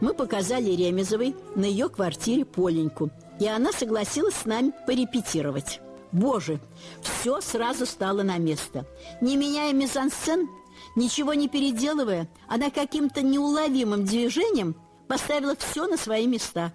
Мы показали Ремезовой на ее квартире Поленьку, и она согласилась с нами порепетировать. Боже, все сразу стало на место. Не меняя мизансцен, ничего не переделывая, она каким-то неуловимым движением поставила все на свои места.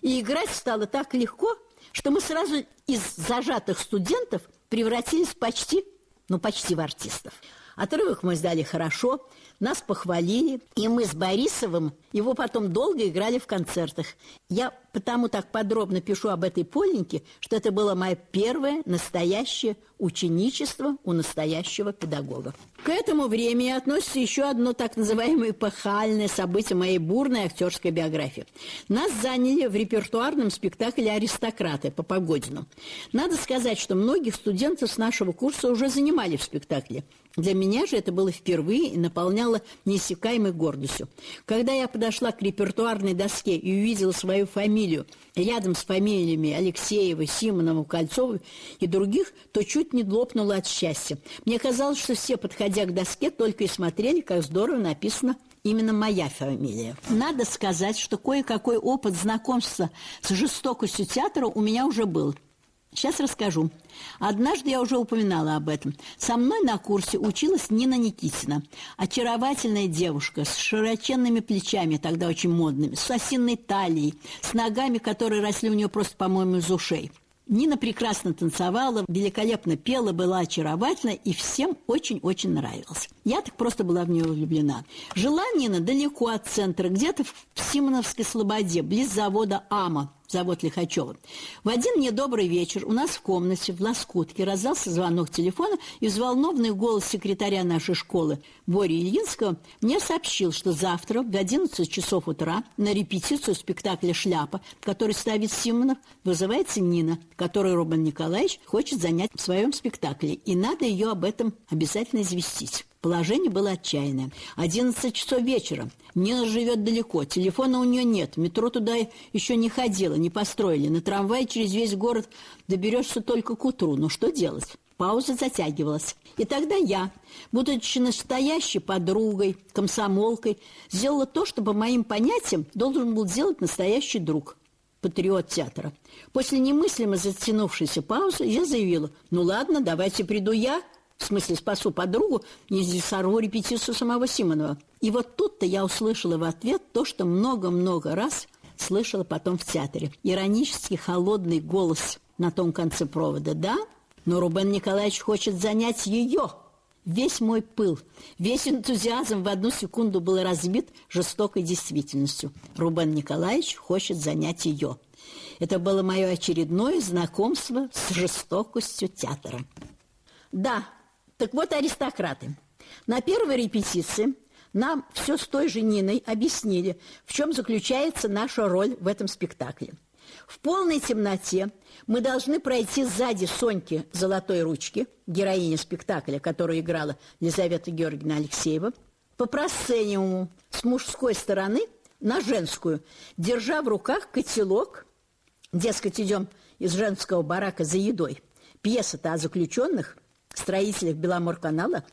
И играть стало так легко, что мы сразу из зажатых студентов превратились почти, ну почти в артистов. Отрывок мы сдали хорошо, нас похвалили, и мы с Борисовым его потом долго играли в концертах. Я потому так подробно пишу об этой Поленьке, что это было мое первое настоящее ученичество у настоящего педагога. К этому времени относится еще одно так называемое эпохальное событие моей бурной актерской биографии. Нас заняли в репертуарном спектакле «Аристократы» по Погодину. Надо сказать, что многих студентов с нашего курса уже занимали в спектакле. Для меня же это было впервые и наполняло неиссякаемой гордостью. Когда я подошла к репертуарной доске и увидела свою фамилию рядом с фамилиями Алексеева, Симонова, Кольцова и других, то чуть не лопнула от счастья. Мне казалось, что все, подходя к доске, только и смотрели, как здорово написано именно моя фамилия. Надо сказать, что кое-какой опыт знакомства с жестокостью театра у меня уже был – Сейчас расскажу. Однажды я уже упоминала об этом. Со мной на курсе училась Нина Никитина. Очаровательная девушка с широченными плечами, тогда очень модными, с осинной талией, с ногами, которые росли у нее просто, по-моему, из ушей. Нина прекрасно танцевала, великолепно пела, была очаровательна и всем очень-очень нравилась. Я так просто была в нее влюблена. Жила Нина далеко от центра, где-то в Симоновской Слободе, близ завода «Ама», завод Лихачева. В один недобрый вечер у нас в комнате в Лоскутке раздался звонок телефона, и взволнованный голос секретаря нашей школы Бори Ильинского мне сообщил, что завтра в 11 часов утра на репетицию спектакля «Шляпа», который ставит Симонов, вызывается Нина, которую Робин Николаевич хочет занять в своем спектакле, и надо ее об этом обязательно известить. Положение было отчаянное. Одиннадцать часов вечера. Нина живет далеко, телефона у нее нет, метро туда еще не ходила, не построили. На трамвае через весь город доберешься только к утру. Ну что делать? Пауза затягивалась. И тогда я, будучи настоящей подругой, комсомолкой, сделала то, что по моим понятиям должен был сделать настоящий друг – патриот театра. После немыслимо затянувшейся паузы я заявила, ну ладно, давайте приду я – в смысле спасу подругу, не сорву репетицию самого Симонова. И вот тут-то я услышала в ответ то, что много-много раз слышала потом в театре. Иронический холодный голос на том конце провода. Да, но Рубен Николаевич хочет занять ее. Весь мой пыл, весь энтузиазм в одну секунду был разбит жестокой действительностью. Рубен Николаевич хочет занять ее. Это было мое очередное знакомство с жестокостью театра. Да, так вот, аристократы. На первой репетиции нам все с той же Ниной объяснили, в чем заключается наша роль в этом спектакле. В полной темноте мы должны пройти сзади Соньки Золотой Ручки, героини спектакля, которую играла Елизавета Георгиевна Алексеева, по просцениуму с мужской стороны на женскую, держа в руках котелок, дескать, идем из женского барака за едой. Пьеса-то о заключенных – строителях Беломорканала,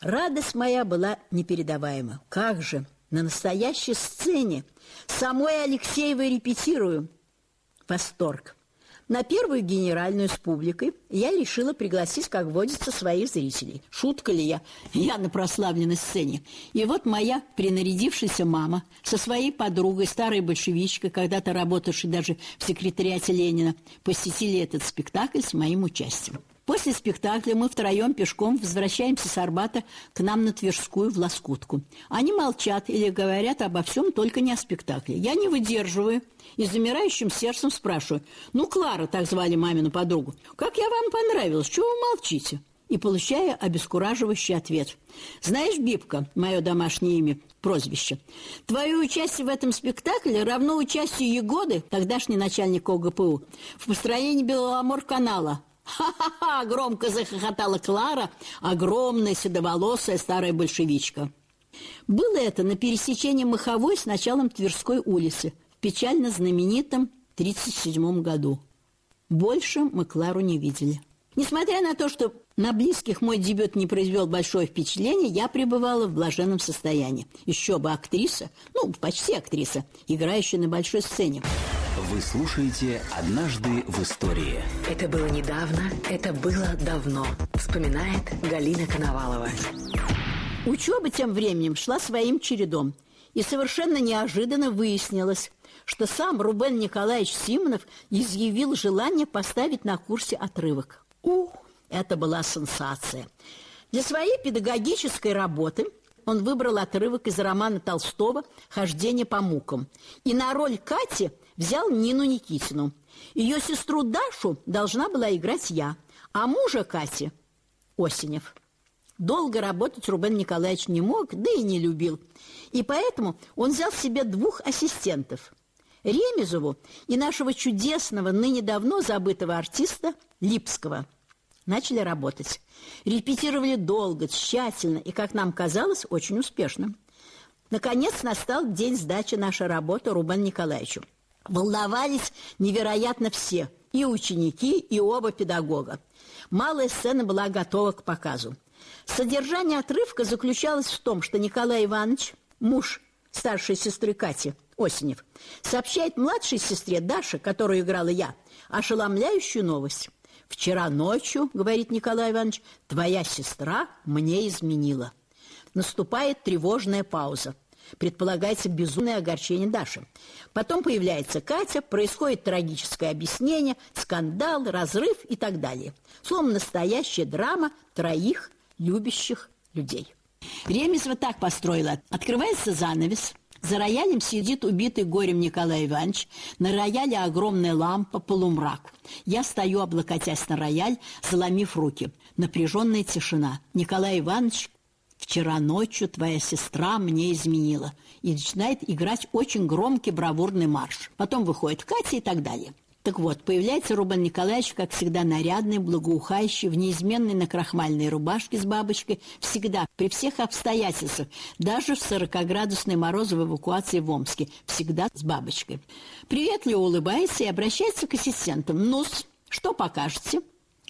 радость моя была непередаваема. Как же, на настоящей сцене, самой Алексеевой репетирую. Восторг. На первую генеральную с публикой я решила пригласить, как водится, своих зрителей. Шутка ли я? Я на прославленной сцене. И вот моя принарядившаяся мама со своей подругой, старой большевичкой, когда-то работавшей даже в секретариате Ленина, посетили этот спектакль с моим участием. После спектакля мы втроем пешком возвращаемся с Арбата к нам на Тверскую в Лоскутку. Они молчат или говорят обо всем, только не о спектакле. Я не выдерживаю и замирающим сердцем спрашиваю, ну, Клара, так звали мамину подругу, как я вам понравилась, чего вы молчите? И получаю обескураживающий ответ. Знаешь, Бибка, мое домашнее имя, прозвище, твое участие в этом спектакле равно участию Егоды, тогдашний начальник ОГПУ, в построении Беломор-канала, «Ха-ха-ха!» – громко захохотала Клара, огромная седоволосая старая большевичка. Было это на пересечении Маховой с началом Тверской улицы в печально знаменитом 1937 году. Больше мы Клару не видели. Несмотря на то, что на близких мой дебют не произвел большое впечатление, я пребывала в блаженном состоянии. Еще бы актриса, ну, почти актриса, играющая на большой сцене. Вы слушаете «Однажды в истории». Это было недавно, это было давно, вспоминает Галина Коновалова. Учеба тем временем шла своим чередом. И совершенно неожиданно выяснилось, что сам Рубен Николаевич Симонов изъявил желание поставить на курсе отрывок. Ух, это была сенсация. Для своей педагогической работы он выбрал отрывок из романа Толстого «Хождение по мукам». И на роль Кати взял Нину Никитину. Ее сестру Дашу должна была играть я, а мужа Кати – Осенев. Долго работать Рубен Николаевич не мог, да и не любил. И поэтому он взял себе двух ассистентов – Ремезову и нашего чудесного, ныне давно забытого артиста Липского. Начали работать. Репетировали долго, тщательно и, как нам казалось, очень успешно. Наконец настал день сдачи нашей работы Рубен Николаевичу. Волновались невероятно все, и ученики, и оба педагога. Малая сцена была готова к показу. Содержание отрывка заключалось в том, что Николай Иванович, муж старшей сестры Кати, Осенев, сообщает младшей сестре Даше, которую играла я, ошеломляющую новость. «Вчера ночью, — говорит Николай Иванович, — твоя сестра мне изменила». Наступает тревожная пауза. Предполагается безумное огорчение Даши. Потом появляется Катя, происходит трагическое объяснение, скандал, разрыв и так далее. Словом, настоящая драма троих любящих людей. Ремезова так построила. Открывается занавес, за роялем сидит убитый горем Николай Иванович. На рояле огромная лампа, полумрак. Я стою, облокотясь на рояль, заломив руки. Напряженная тишина. Николай Иванович, вчера ночью твоя сестра мне изменила. И начинает играть очень громкий бравурный марш. Потом выходит Катя и так далее. Так вот, появляется Рубен Николаевич, как всегда, нарядный, благоухающий, в неизменной накрахмальной рубашке с бабочкой, всегда, при всех обстоятельствах, даже в 40-градусной морозы в эвакуации в Омске, всегда с бабочкой. Приветливо улыбается и обращается к ассистентам. ну что покажете?»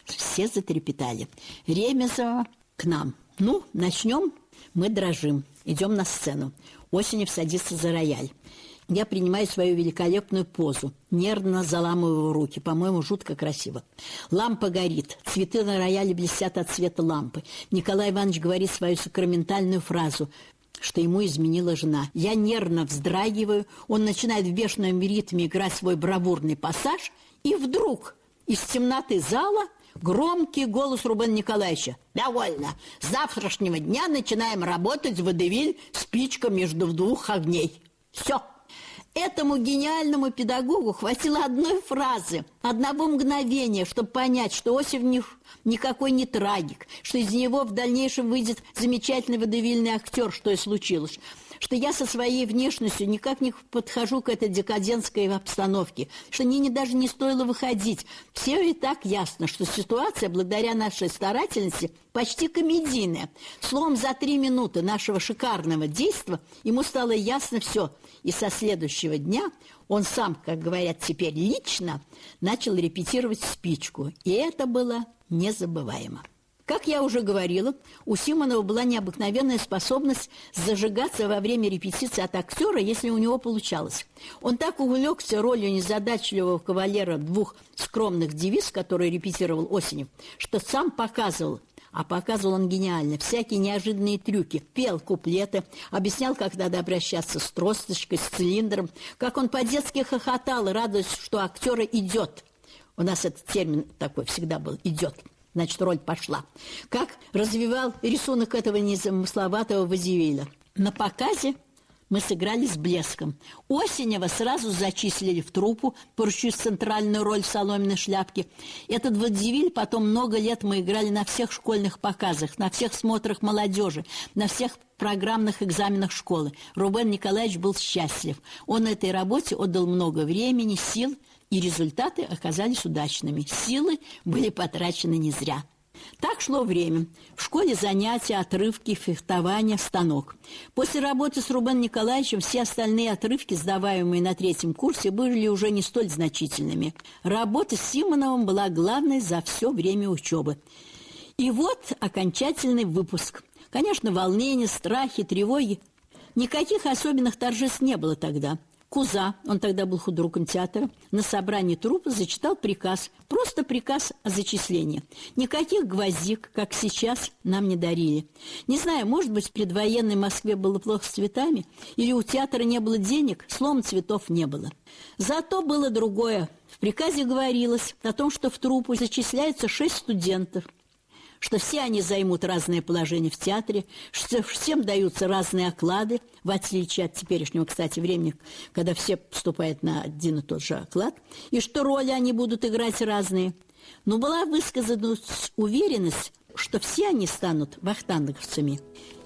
Все затрепетали. Ремезова к нам. «Ну, начнем?» Мы дрожим, идем на сцену. Осенев садится за рояль. Я принимаю свою великолепную позу, нервно заламываю руки, по-моему, жутко красиво. Лампа горит, цветы на рояле блестят от света лампы. Николай Иванович говорит свою сакраментальную фразу что ему изменила жена. Я нервно вздрагиваю, он начинает в бешеном ритме играть свой бравурный пассаж, и вдруг из темноты зала громкий голос Рубена Николаевича. «Довольно. С завтрашнего дня начинаем работать в водевиль «Спичка между двух огней». Все». Этому гениальному педагогу хватило одной фразы, одного мгновения, чтобы понять, что Осип никакой не трагик, что из него в дальнейшем выйдет замечательный водевильный актер, что и случилось что я со своей внешностью никак не подхожу к этой декадентской обстановке, что мне не, даже не стоило выходить. Все и так ясно, что ситуация, благодаря нашей старательности, почти комедийная. Словом, за три минуты нашего шикарного действия ему стало ясно все. И со следующего дня он сам, как говорят теперь, лично начал репетировать спичку. И это было незабываемо. Как я уже говорила, у Симонова была необыкновенная способность зажигаться во время репетиции от актера, если у него получалось. Он так увлекся ролью незадачливого кавалера двух скромных девиз, которые репетировал Осенев, что сам показывал, а показывал он гениально, всякие неожиданные трюки. Пел куплеты, объяснял, как надо обращаться с тросточкой, с цилиндром, как он по-детски хохотал, радуясь, что актера идет. У нас этот термин такой всегда был «идет» значит, роль пошла. Как развивал рисунок этого незамысловатого Вазивеля. На показе мы сыграли с блеском. Осенева сразу зачислили в труппу, поручив центральную роль в соломенной шляпке. Этот Вадзивиль потом много лет мы играли на всех школьных показах, на всех смотрах молодежи, на всех программных экзаменах школы. Рубен Николаевич был счастлив. Он этой работе отдал много времени, сил – и результаты оказались удачными. Силы были потрачены не зря. Так шло время. В школе занятия, отрывки, фехтование, станок. После работы с Рубеном Николаевичем все остальные отрывки, сдаваемые на третьем курсе, были уже не столь значительными. Работа с Симоновым была главной за все время учебы. И вот окончательный выпуск. Конечно, волнение, страхи, тревоги. Никаких особенных торжеств не было тогда – Куза, он тогда был худруком театра, на собрании трупа зачитал приказ, просто приказ о зачислении. Никаких гвоздик, как сейчас, нам не дарили. Не знаю, может быть, в предвоенной Москве было плохо с цветами, или у театра не было денег, слом цветов не было. Зато было другое. В приказе говорилось о том, что в труппу зачисляется шесть студентов – что все они займут разное положение в театре, что всем даются разные оклады, в отличие от теперешнего, кстати, времени, когда все поступают на один и тот же оклад, и что роли они будут играть разные. Но была высказана уверенность, что все они станут вахтанговцами.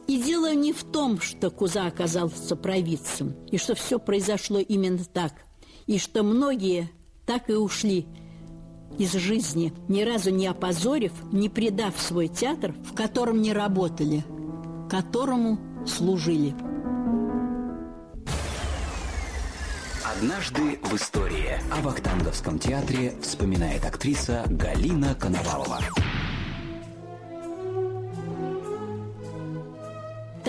И дело не в том, что Куза оказался провидцем, и что все произошло именно так, и что многие так и ушли – из жизни, ни разу не опозорив, не предав свой театр, в котором не работали, которому служили. Однажды в истории о Вахтанговском театре вспоминает актриса Галина Коновалова.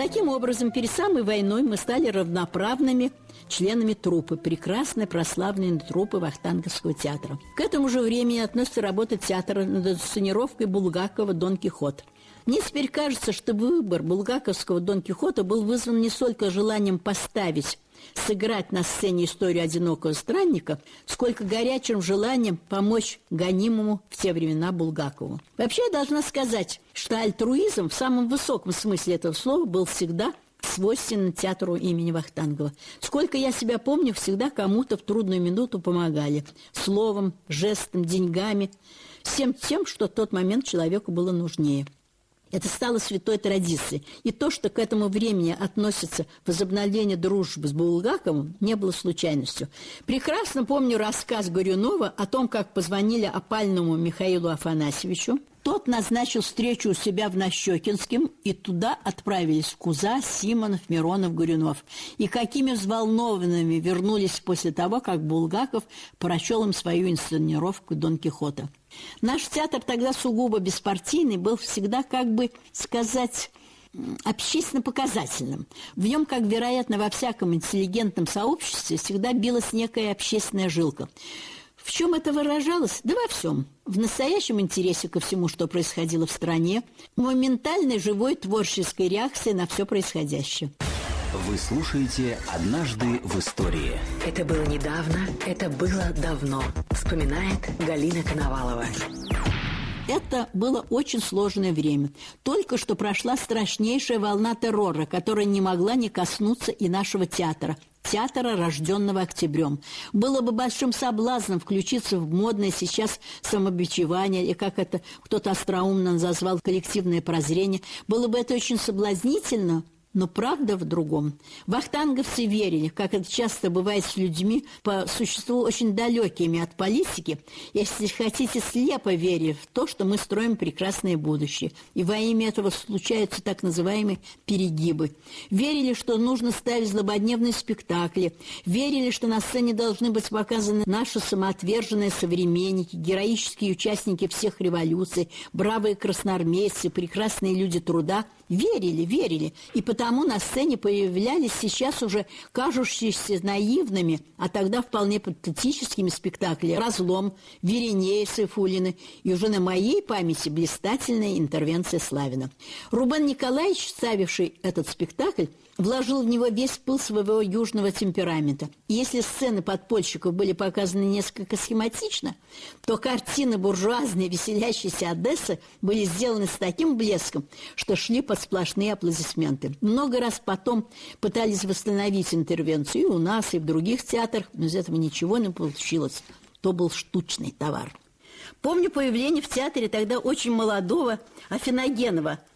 Таким образом, перед самой войной мы стали равноправными членами труппы, прекрасной прославленной труппы Вахтанговского театра. К этому же времени относится работа театра над инсценировкой Булгакова «Дон Кихот». Мне теперь кажется, что выбор булгаковского Дон Кихота был вызван не столько желанием поставить сыграть на сцене историю одинокого странника, сколько горячим желанием помочь гонимому в те времена Булгакову. Вообще я должна сказать, что альтруизм в самом высоком смысле этого слова был всегда свойственен театру имени Вахтангова. Сколько я себя помню, всегда кому-то в трудную минуту помогали. Словом, жестом, деньгами, всем тем, что в тот момент человеку было нужнее. Это стало святой традицией. И то, что к этому времени относится возобновление дружбы с Булгаковым, не было случайностью. Прекрасно помню рассказ Горюнова о том, как позвонили опальному Михаилу Афанасьевичу. Тот назначил встречу у себя в Нащекинском, и туда отправились Куза, Симонов, Миронов, Горюнов. И какими взволнованными вернулись после того, как Булгаков прочел им свою инсценировку Дон Кихота. Наш театр тогда сугубо беспартийный был всегда, как бы сказать, общественно-показательным. В нем, как вероятно, во всяком интеллигентном сообществе всегда билась некая общественная жилка. В чем это выражалось? Да во всем. В настоящем интересе ко всему, что происходило в стране, моментальной живой творческой реакции на все происходящее. Вы слушаете «Однажды в истории». Это было недавно, это было давно. Вспоминает Галина Коновалова. Это было очень сложное время. Только что прошла страшнейшая волна террора, которая не могла не коснуться и нашего театра, театра, рожденного октябрем. Было бы большим соблазном включиться в модное сейчас самобичевание, и как это кто-то остроумно назвал коллективное прозрение. Было бы это очень соблазнительно, но правда в другом. Вахтанговцы верили, как это часто бывает с людьми, по существу очень далекими от политики, если хотите, слепо веря в то, что мы строим прекрасное будущее. И во имя этого случаются так называемые перегибы. Верили, что нужно ставить злободневные спектакли. Верили, что на сцене должны быть показаны наши самоотверженные современники, героические участники всех революций, бравые красноармейцы, прекрасные люди труда – верили, верили. И потому на сцене появлялись сейчас уже кажущиеся наивными, а тогда вполне патетическими спектакли «Разлом», «Веренея» Сайфулина и уже на моей памяти блистательная интервенция Славина. Рубен Николаевич, ставивший этот спектакль, вложил в него весь пыл своего южного темперамента. Если сцены подпольщиков были показаны несколько схематично, то картины буржуазной веселящейся Одессы были сделаны с таким блеском, что шли под сплошные аплодисменты. Много раз потом пытались восстановить интервенцию и у нас, и в других театрах, но из этого ничего не получилось. То был штучный товар. Помню появление в театре тогда очень молодого Афиногенова –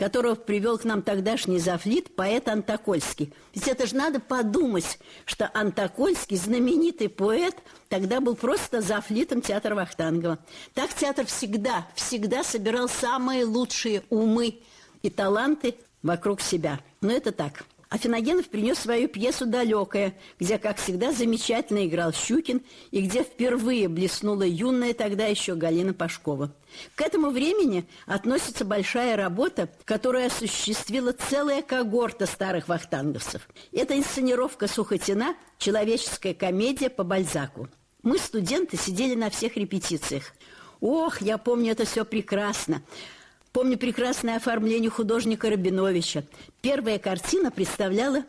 которого привел к нам тогдашний зафлит поэт Антокольский. Ведь это же надо подумать, что Антокольский, знаменитый поэт, тогда был просто зафлитом театра Вахтангова. Так театр всегда, всегда собирал самые лучшие умы и таланты вокруг себя. Но это так. Афиногенов принес свою пьесу «Далекая», где, как всегда, замечательно играл Щукин и где впервые блеснула юная тогда еще Галина Пашкова. К этому времени относится большая работа, которую осуществила целая когорта старых вахтанговцев. Это инсценировка Сухотина «Человеческая комедия по Бальзаку». Мы, студенты, сидели на всех репетициях. Ох, я помню это все прекрасно. Помню прекрасное оформление художника Рабиновича. Первая картина представляла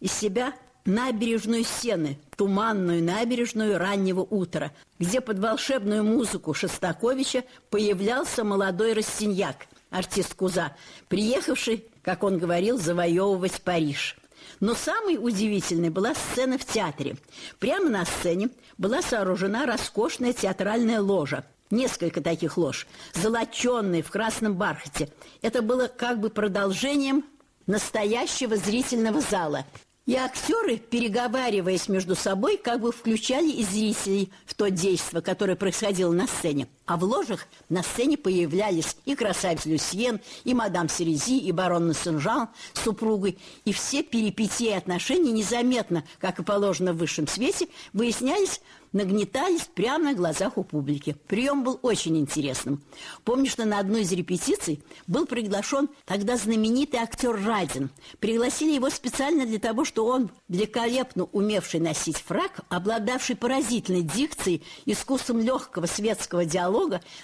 из себя набережную Сены, туманную набережную раннего утра, где под волшебную музыку Шостаковича появлялся молодой Растиньяк, артист Куза, приехавший, как он говорил, завоевывать Париж. Но самой удивительной была сцена в театре. Прямо на сцене была сооружена роскошная театральная ложа – Несколько таких лож, золоченные в красном бархате. Это было как бы продолжением настоящего зрительного зала. И актеры, переговариваясь между собой, как бы включали и зрителей в то действие, которое происходило на сцене. А в ложах на сцене появлялись и красавец Люсьен, и мадам Серези, и барон Сен-Жан с супругой. И все перипетии отношений незаметно, как и положено в высшем свете, выяснялись нагнетались прямо на глазах у публики. Прием был очень интересным. Помню, что на одной из репетиций был приглашен тогда знаменитый актер Радин. Пригласили его специально для того, что он, великолепно умевший носить фраг, обладавший поразительной дикцией, искусством легкого светского диалога,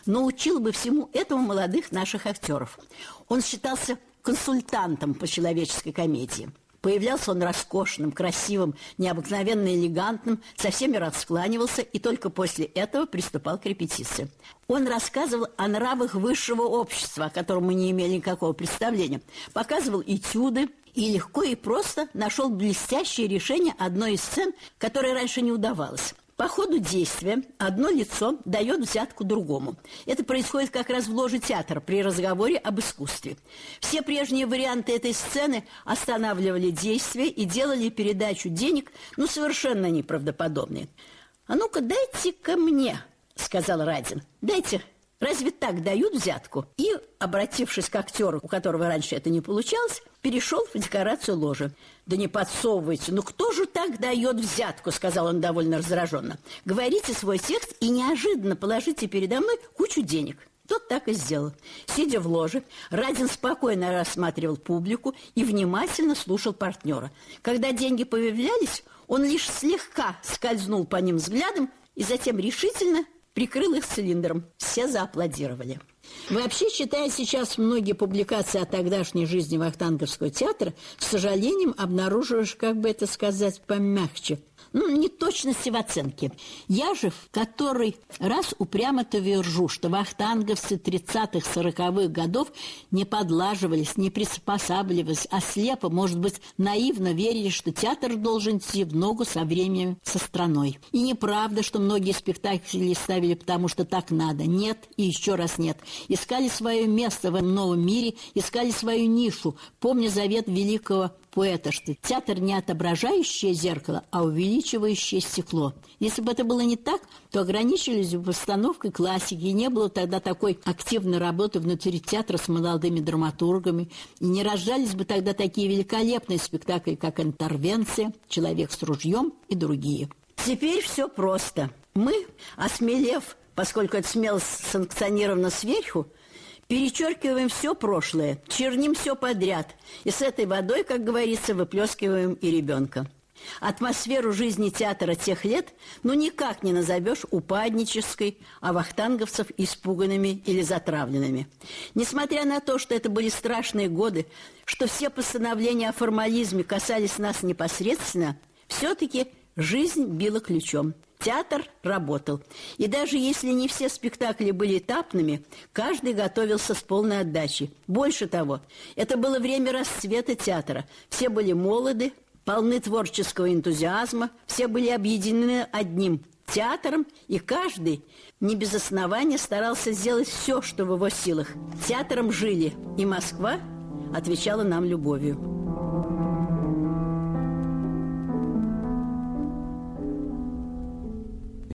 научил бы всему этому молодых наших актеров. Он считался консультантом по человеческой комедии. Появлялся он роскошным, красивым, необыкновенно элегантным, со всеми раскланивался и только после этого приступал к репетиции. Он рассказывал о нравах высшего общества, о котором мы не имели никакого представления. Показывал этюды, и легко и просто нашел блестящее решение одной из сцен, которое раньше не удавалось. По ходу действия одно лицо дает взятку другому. Это происходит как раз в ложе театра при разговоре об искусстве. Все прежние варианты этой сцены останавливали действие и делали передачу денег, ну, совершенно неправдоподобной. «А ну-ка, дайте-ка мне», — сказал Радин. «Дайте Разве так дают взятку? И, обратившись к актеру, у которого раньше это не получалось, перешел в декорацию ложи. «Да не подсовывайте! Ну кто же так дает взятку?» – сказал он довольно раздраженно. «Говорите свой текст и неожиданно положите передо мной кучу денег». Тот так и сделал. Сидя в ложе, Радин спокойно рассматривал публику и внимательно слушал партнера. Когда деньги появлялись, он лишь слегка скользнул по ним взглядом и затем решительно прикрыл их цилиндром. Все зааплодировали. Вообще, читая сейчас многие публикации о тогдашней жизни Вахтанговского театра, с сожалением обнаруживаешь, как бы это сказать помягче – ну, неточности в оценке. Я же в который раз упрямо твержу, что вахтанговцы 30-х, 40-х годов не подлаживались, не приспосабливались, а слепо, может быть, наивно верили, что театр должен идти в ногу со временем, со страной. И неправда, что многие спектакли ставили потому, что так надо. Нет и еще раз нет. Искали свое место в новом мире, искали свою нишу, помня завет великого поэта, что театр не отображающее зеркало, а увеличивающее стекло. Если бы это было не так, то ограничились бы постановкой классики, и не было тогда такой активной работы внутри театра с молодыми драматургами, и не рождались бы тогда такие великолепные спектакли, как «Интервенция», «Человек с ружьем» и другие. Теперь все просто. Мы, осмелев, поскольку это смелость санкционирована сверху, Перечеркиваем все прошлое, черним все подряд. И с этой водой, как говорится, выплескиваем и ребенка. Атмосферу жизни театра тех лет ну никак не назовешь упаднической, а вахтанговцев испуганными или затравленными. Несмотря на то, что это были страшные годы, что все постановления о формализме касались нас непосредственно, все-таки жизнь била ключом – Театр работал. И даже если не все спектакли были этапными, каждый готовился с полной отдачей. Больше того, это было время расцвета театра. Все были молоды, полны творческого энтузиазма, все были объединены одним театром, и каждый не без основания старался сделать все, что в его силах. Театром жили и Москва, отвечала нам любовью.